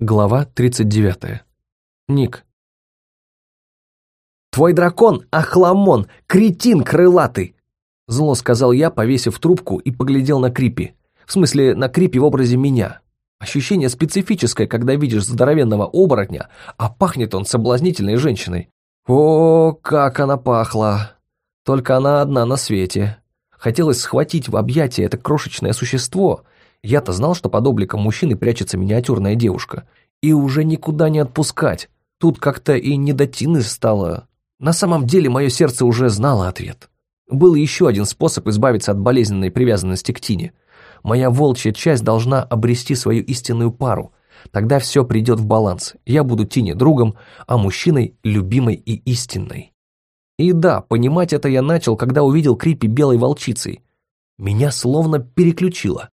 Глава 39. Ник. «Твой дракон — охламон, кретин крылатый!» Зло сказал я, повесив трубку и поглядел на Крипи. В смысле, на Крипи в образе меня. Ощущение специфическое, когда видишь здоровенного оборотня, а пахнет он соблазнительной женщиной. О, как она пахла! Только она одна на свете. Хотелось схватить в объятия это крошечное существо — я-то знал, что под обликом мужчины прячется миниатюрная девушка. И уже никуда не отпускать. Тут как-то и не до Тины стало. На самом деле мое сердце уже знало ответ. Был еще один способ избавиться от болезненной привязанности к Тине. Моя волчья часть должна обрести свою истинную пару. Тогда все придет в баланс. Я буду Тине другом, а мужчиной любимой и истинной. И да, понимать это я начал, когда увидел Крипи белой волчицей. Меня словно переключило.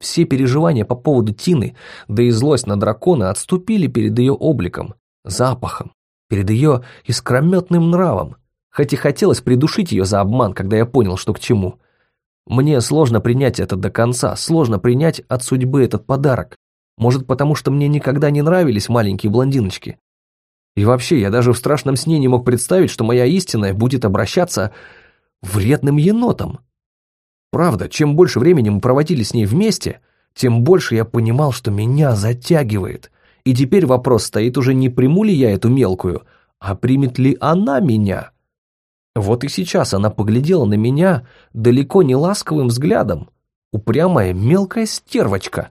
Все переживания по поводу Тины, да и злость на дракона отступили перед ее обликом, запахом, перед ее искрометным нравом, хоть и хотелось придушить ее за обман, когда я понял, что к чему. Мне сложно принять это до конца, сложно принять от судьбы этот подарок. Может, потому что мне никогда не нравились маленькие блондиночки. И вообще, я даже в страшном сне не мог представить, что моя истинная будет обращаться вредным енотом. Правда, чем больше времени мы проводили с ней вместе, тем больше я понимал, что меня затягивает. И теперь вопрос стоит уже не приму ли я эту мелкую, а примет ли она меня. Вот и сейчас она поглядела на меня далеко не ласковым взглядом. Упрямая мелкая стервочка.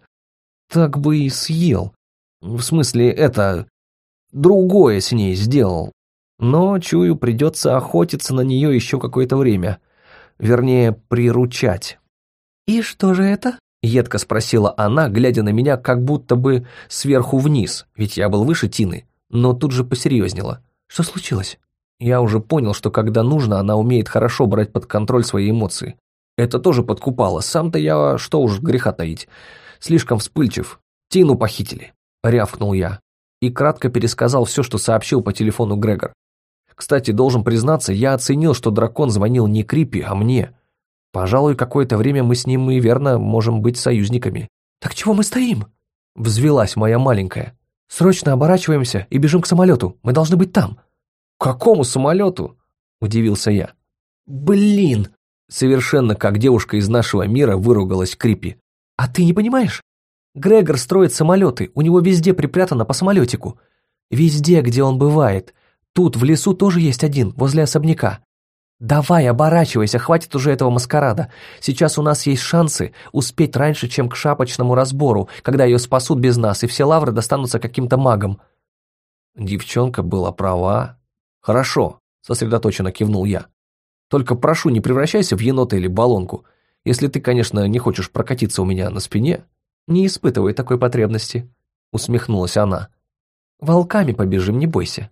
Так бы и съел. В смысле, это... Другое с ней сделал. Но, чую, придется охотиться на нее еще какое-то время вернее, приручать. «И что же это?» — едко спросила она, глядя на меня как будто бы сверху вниз, ведь я был выше Тины, но тут же посерьезнела. «Что случилось?» Я уже понял, что когда нужно, она умеет хорошо брать под контроль свои эмоции. Это тоже подкупало, сам-то я, что уж греха таить, слишком вспыльчив. Тину похитили, рявкнул я. И кратко пересказал все, что сообщил по телефону Грегор. Кстати, должен признаться, я оценил, что дракон звонил не Крипи, а мне. Пожалуй, какое-то время мы с ним и верно можем быть союзниками. «Так чего мы стоим?» Взвелась моя маленькая. «Срочно оборачиваемся и бежим к самолету. Мы должны быть там». «К какому самолету?» Удивился я. «Блин!» Совершенно как девушка из нашего мира выругалась Крипи. «А ты не понимаешь? Грегор строит самолеты, у него везде припрятано по самолетику. Везде, где он бывает. Тут, в лесу, тоже есть один, возле особняка. Давай, оборачивайся, хватит уже этого маскарада. Сейчас у нас есть шансы успеть раньше, чем к шапочному разбору, когда ее спасут без нас, и все лавры достанутся каким-то магам». Девчонка была права. «Хорошо», — сосредоточенно кивнул я. «Только прошу, не превращайся в енота или баллонку. Если ты, конечно, не хочешь прокатиться у меня на спине, не испытывай такой потребности», — усмехнулась она. «Волками побежим, не бойся».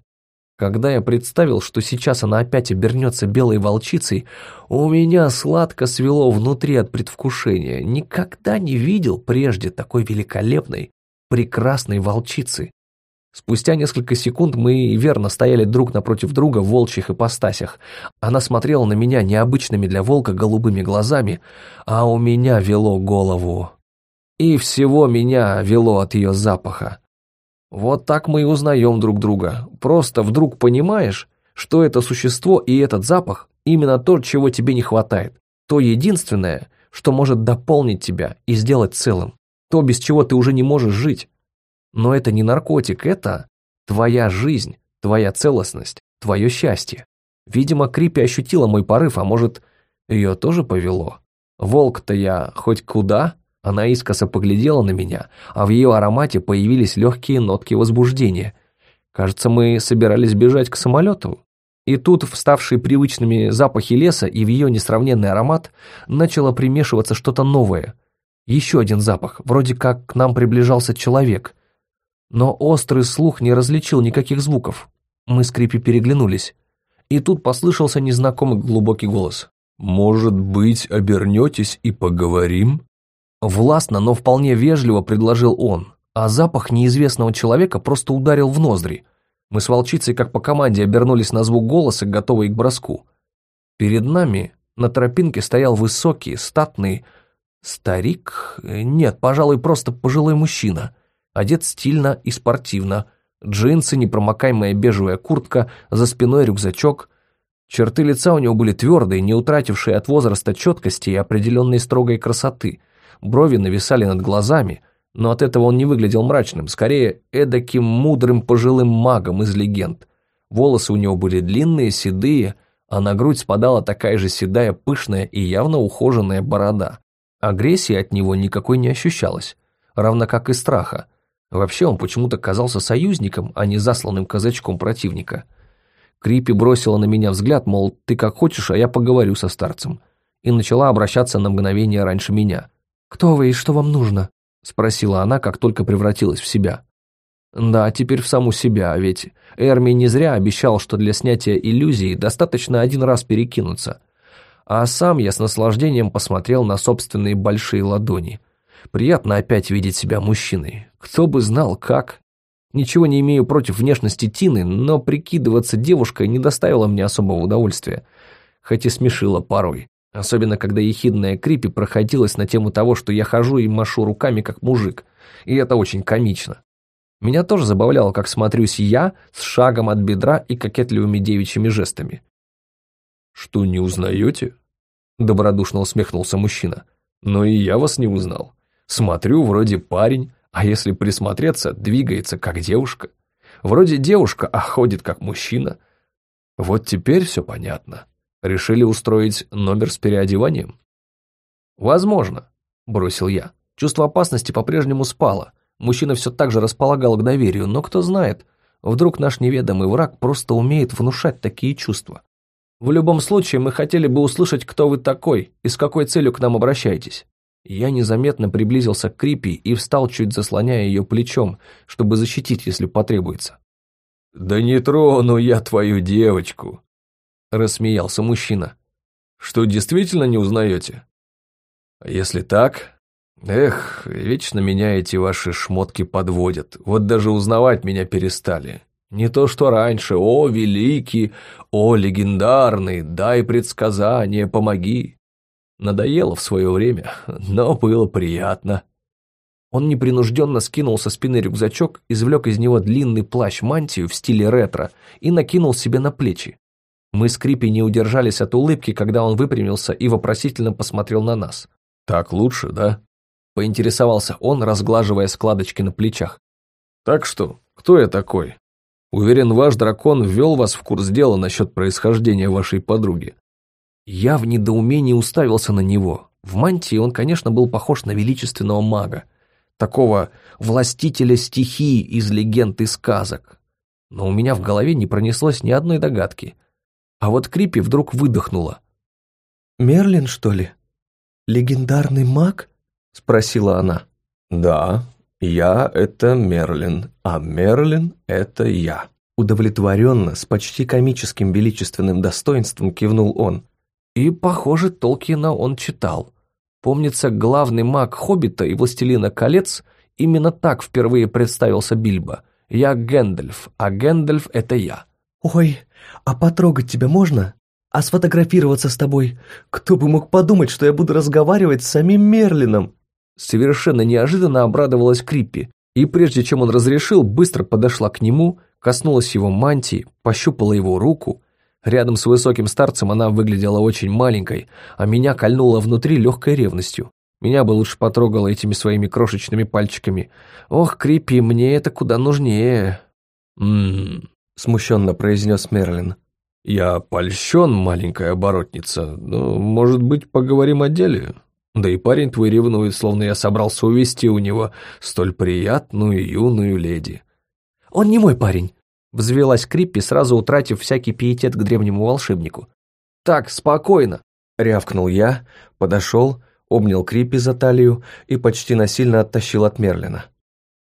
Когда я представил, что сейчас она опять обернется белой волчицей, у меня сладко свело внутри от предвкушения. Никогда не видел прежде такой великолепной, прекрасной волчицы. Спустя несколько секунд мы верно стояли друг напротив друга в волчьих ипостасях. Она смотрела на меня необычными для волка голубыми глазами, а у меня вело голову. И всего меня вело от ее запаха. Вот так мы и узнаем друг друга. Просто вдруг понимаешь, что это существо и этот запах именно то, чего тебе не хватает. То единственное, что может дополнить тебя и сделать целым. То, без чего ты уже не можешь жить. Но это не наркотик, это твоя жизнь, твоя целостность, твое счастье. Видимо, Крипи ощутила мой порыв, а может, ее тоже повело. Волк-то я хоть куда, она искоса поглядела на меня, а в ее аромате появились легкие нотки возбуждения. Кажется, мы собирались бежать к самолету. И тут вставшие привычными запахи леса и в ее несравненный аромат начало примешиваться что-то новое. Еще один запах, вроде как к нам приближался человек. Но острый слух не различил никаких звуков. Мы с Крипи переглянулись. И тут послышался незнакомый глубокий голос. «Может быть, обернетесь и поговорим?» Властно, но вполне вежливо предложил он, а запах неизвестного человека просто ударил в ноздри. Мы с волчицей как по команде обернулись на звук голоса, готовые к броску. Перед нами на тропинке стоял высокий, статный старик, нет, пожалуй, просто пожилой мужчина. Одет стильно и спортивно. Джинсы, непромокаемая бежевая куртка, за спиной рюкзачок. Черты лица у него были твердые, не утратившие от возраста четкости и определенной строгой красоты. Брови нависали над глазами, но от этого он не выглядел мрачным, скорее эдаким мудрым пожилым магом из легенд. Волосы у него были длинные, седые, а на грудь спадала такая же седая, пышная и явно ухоженная борода. Агрессии от него никакой не ощущалось, равно как и страха. Вообще он почему-то казался союзником, а не засланным казачком противника. Крипи бросила на меня взгляд, мол, ты как хочешь, а я поговорю со старцем. И начала обращаться на мгновение раньше меня. «Кто вы и что вам нужно?» – спросила она, как только превратилась в себя. Да, теперь в саму себя, ведь Эрми не зря обещал, что для снятия иллюзии достаточно один раз перекинуться. А сам я с наслаждением посмотрел на собственные большие ладони. Приятно опять видеть себя мужчиной. Кто бы знал, как. Ничего не имею против внешности Тины, но прикидываться девушкой не доставило мне особого удовольствия. Хоть и смешило порой. Особенно, когда ехидная Крипи проходилась на тему того, что я хожу и машу руками, как мужик. И это очень комично. Меня тоже забавляло, как смотрюсь я с шагом от бедра и кокетливыми девичьими жестами. «Что, не узнаете?» — добродушно усмехнулся мужчина. «Но и я вас не узнал. Смотрю, вроде парень, а если присмотреться, двигается как девушка. Вроде девушка, а ходит как мужчина. Вот теперь все понятно. Решили устроить номер с переодеванием?» «Возможно», — бросил я. Чувство опасности по-прежнему спало. Мужчина все так же располагал к доверию, но кто знает, вдруг наш неведомый враг просто умеет внушать такие чувства. В любом случае, мы хотели бы услышать, кто вы такой и с какой целью к нам обращаетесь. Я незаметно приблизился к Крипи и встал, чуть заслоняя ее плечом, чтобы защитить, если потребуется. «Да не трону я твою девочку», — рассмеялся мужчина. «Что, действительно не узнаете?» «А если так, Эх, вечно меня эти ваши шмотки подводят. Вот даже узнавать меня перестали. Не то что раньше. О, великий, о, легендарный, дай предсказание, помоги. Надоело в свое время, но было приятно. Он непринужденно скинул со спины рюкзачок, извлек из него длинный плащ-мантию в стиле ретро и накинул себе на плечи. Мы с Крипи не удержались от улыбки, когда он выпрямился и вопросительно посмотрел на нас. «Так лучше, да?» Поинтересовался он, разглаживая складочки на плечах. «Так что, кто я такой? Уверен, ваш дракон ввел вас в курс дела насчет происхождения вашей подруги». Я в недоумении уставился на него. В мантии он, конечно, был похож на величественного мага. Такого властителя стихии из легенд и сказок. Но у меня в голове не пронеслось ни одной догадки. А вот Крипи вдруг выдохнула. «Мерлин, что ли? Легендарный маг?» — спросила она. «Да, я — это Мерлин, а Мерлин — это я». Удовлетворенно, с почти комическим величественным достоинством кивнул он. И, похоже, Толкина он читал. Помнится, главный маг Хоббита и Властелина колец именно так впервые представился Бильбо. «Я Гэндальф, а Гэндальф — это я». «Ой, а потрогать тебя можно? А сфотографироваться с тобой? Кто бы мог подумать, что я буду разговаривать с самим Мерлином?» Совершенно неожиданно обрадовалась Криппи, и прежде чем он разрешил, быстро подошла к нему, коснулась его мантии, пощупала его руку. Рядом с высоким старцем она выглядела очень маленькой, а меня кольнула внутри легкой ревностью. Меня бы лучше потрогала этими своими крошечными пальчиками. Ох, Криппи, мне это куда нужнее. «М-м-м», смущенно произнес Мерлин. «Я польщен, маленькая оборотница, но, может быть, поговорим о деле?» Да и парень твой ревнует, словно я собрался увести у него столь приятную юную леди. Он не мой парень, взвелась Криппи, сразу утратив всякий пиетет к древнему волшебнику. Так, спокойно, рявкнул я, подошел, обнял Криппи за талию и почти насильно оттащил от Мерлина.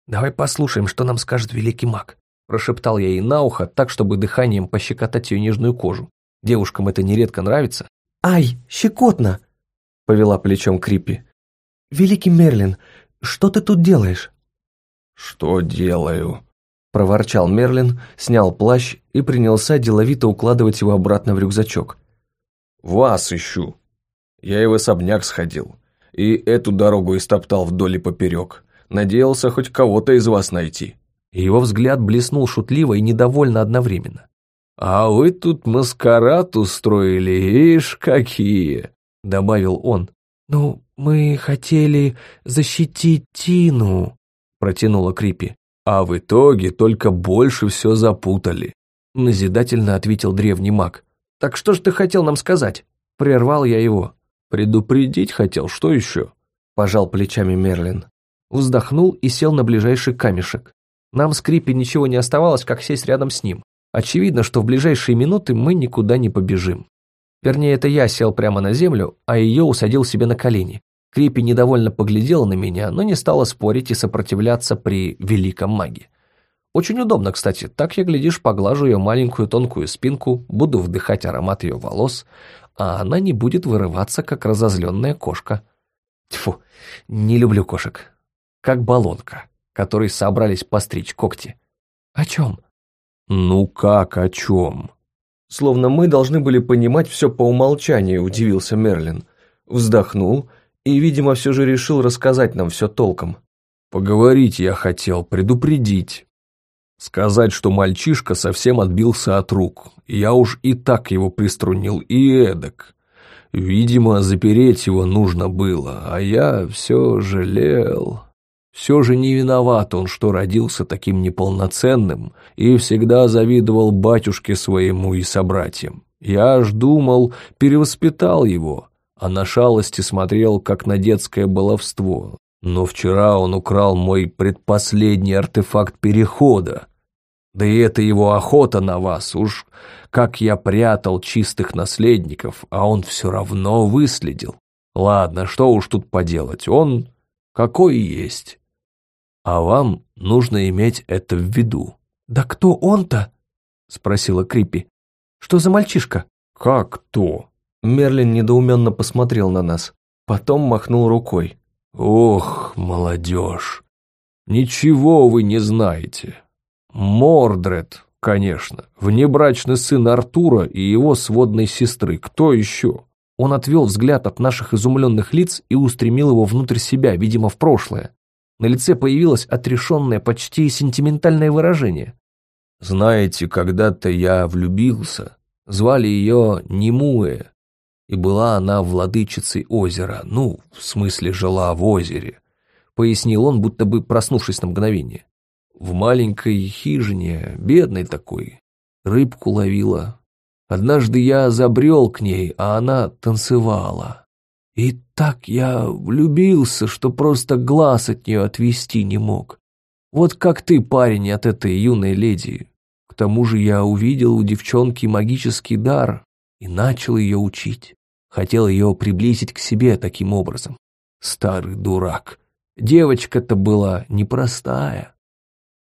«Давай послушаем, что нам скажет великий маг», прошептал я ей на ухо, так, чтобы дыханием пощекотать ее нежную кожу. Девушкам это нередко нравится. «Ай, щекотно!» повела плечом Крипи. «Великий Мерлин, что ты тут делаешь?» «Что делаю?» проворчал Мерлин, снял плащ и принялся деловито укладывать его обратно в рюкзачок. «Вас ищу. Я и в особняк сходил, и эту дорогу истоптал вдоль и поперек. Надеялся хоть кого-то из вас найти». Его взгляд блеснул шутливо и недовольно одновременно. «А вы тут маскарад устроили, ишь какие!» — добавил он. «Ну, мы хотели защитить Тину», — протянула Крипи. «А в итоге только больше все запутали», — назидательно ответил древний маг. «Так что ж ты хотел нам сказать?» Прервал я его. «Предупредить хотел, что еще?» — пожал плечами Мерлин. Вздохнул и сел на ближайший камешек. Нам с Крипи ничего не оставалось, как сесть рядом с ним. Очевидно, что в ближайшие минуты мы никуда не побежим. Вернее, это я сел прямо на землю, а ее усадил себе на колени. Крипи недовольно поглядела на меня, но не стала спорить и сопротивляться при великом маге. Очень удобно, кстати, так я, глядишь, поглажу ее маленькую тонкую спинку, буду вдыхать аромат ее волос, а она не будет вырываться, как разозленная кошка. Тьфу, не люблю кошек. Как баллонка, которой собрались постричь когти. О чем? Ну как о чем? Словно мы должны были понимать все по умолчанию, удивился Мерлин. Вздохнул и, видимо, все же решил рассказать нам все толком. Поговорить я хотел, предупредить. Сказать, что мальчишка совсем отбился от рук. Я уж и так его приструнил, и эдак. Видимо, запереть его нужно было, а я все жалел. Все же не виноват он, что родился таким неполноценным и всегда завидовал батюшке своему и собратьям. Я аж думал, перевоспитал его, а на шалости смотрел, как на детское баловство. Но вчера он украл мой предпоследний артефакт перехода. Да и это его охота на вас, уж как я прятал чистых наследников, а он все равно выследил. Ладно, что уж тут поделать, он какой есть. А вам нужно иметь это в виду. «Да кто он-то?» — спросила Крипи. «Что за мальчишка?» «Как кто?» Мерлин недоуменно посмотрел на нас, потом махнул рукой. «Ох, молодежь! Ничего вы не знаете. Мордред, конечно, внебрачный сын Артура и его сводной сестры. Кто еще?» Он отвел взгляд от наших изумленных лиц и устремил его внутрь себя, видимо, в прошлое. На лице появилось отрешенное, почти сентиментальное выражение. «Знаете, когда-то я влюбился. Звали ее Немуэ, и была она владычицей озера, ну, в смысле, жила в озере», — пояснил он, будто бы проснувшись на мгновение. «В маленькой хижине, бедной такой, рыбку ловила. Однажды я забрел к ней, а она танцевала. И так я влюбился, что просто глаз от нее отвести не мог. Вот как ты, парень, от этой юной леди. К тому же я увидел у девчонки магический дар и начал ее учить. Хотел ее приблизить к себе таким образом. Старый дурак. Девочка-то была непростая.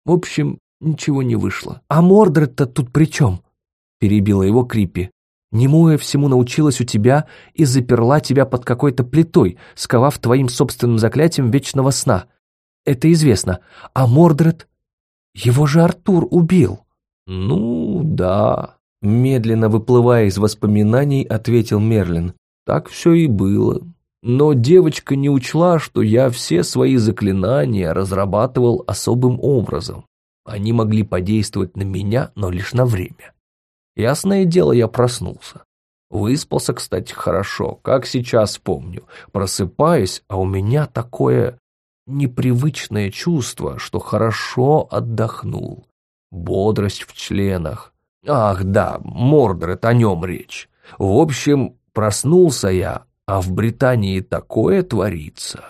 В общем, ничего не вышло. «А Мордред-то тут при чем?» — перебила его Криппи. Немуя всему научилась у тебя и заперла тебя под какой-то плитой, сковав твоим собственным заклятием вечного сна. Это известно. А Мордред? Его же Артур убил. Ну, да. Медленно выплывая из воспоминаний, ответил Мерлин. Так все и было. Но девочка не учла, что я все свои заклинания разрабатывал особым образом. Они могли подействовать на меня, но лишь на время. Ясное дело, я проснулся. Выспался, кстати, хорошо, как сейчас помню. Просыпаюсь, а у меня такое непривычное чувство, что хорошо отдохнул. Бодрость в членах. Ах, да, Мордред, о нем речь. В общем, проснулся я, а в Британии такое творится.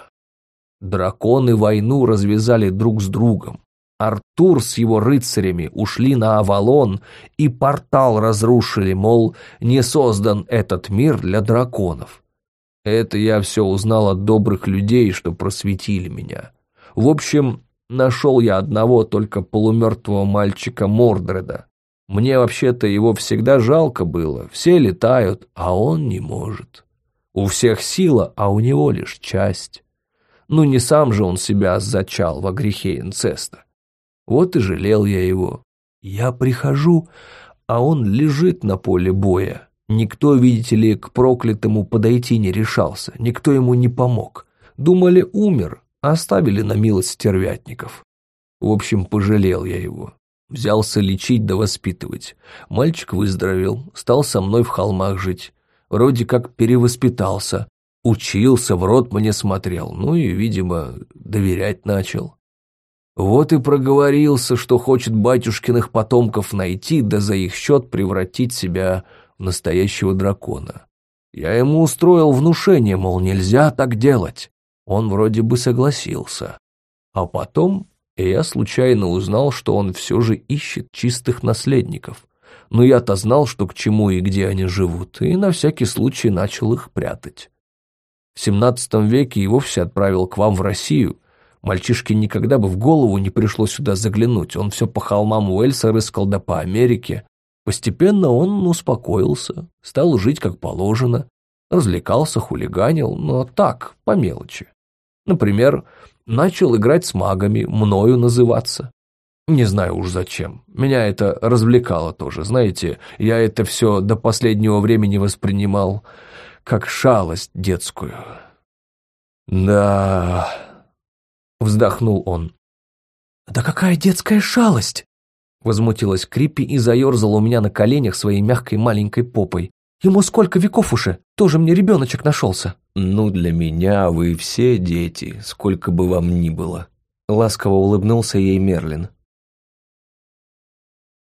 Драконы войну развязали друг с другом. Артур с его рыцарями ушли на Авалон и портал разрушили, мол, не создан этот мир для драконов. Это я все узнал от добрых людей, что просветили меня. В общем, нашел я одного только полумертвого мальчика Мордреда. Мне вообще-то его всегда жалко было, все летают, а он не может. У всех сила, а у него лишь часть. Ну не сам же он себя зачал во грехе инцеста. Вот и жалел я его. Я прихожу, а он лежит на поле боя. Никто, видите ли, к проклятому подойти не решался, никто ему не помог. Думали, умер, оставили на милость стервятников. В общем, пожалел я его. Взялся лечить да воспитывать. Мальчик выздоровел, стал со мной в холмах жить. Вроде как перевоспитался. Учился, в рот мне смотрел. Ну и, видимо, доверять начал. Вот и проговорился, что хочет батюшкиных потомков найти, да за их счет превратить себя в настоящего дракона. Я ему устроил внушение, мол, нельзя так делать. Он вроде бы согласился. А потом я случайно узнал, что он все же ищет чистых наследников. Но я-то знал, что к чему и где они живут, и на всякий случай начал их прятать. В XVII веке и вовсе отправил к вам в Россию. Мальчишке никогда бы в голову не пришло сюда заглянуть. Он все по холмам Уэльса рыскал да по Америке. Постепенно он успокоился, стал жить как положено, развлекался, хулиганил, но так, по мелочи. Например, начал играть с магами, мною называться. Не знаю уж зачем. Меня это развлекало тоже, знаете, я это все до последнего времени воспринимал как шалость детскую. «Да...» — вздохнул он. «Да какая детская шалость!» Возмутилась Криппи и заерзала у меня на коленях своей мягкой маленькой попой. «Ему сколько веков уже? Тоже мне ребеночек нашелся!» «Ну, для меня вы все дети, сколько бы вам ни было!» Ласково улыбнулся ей Мерлин.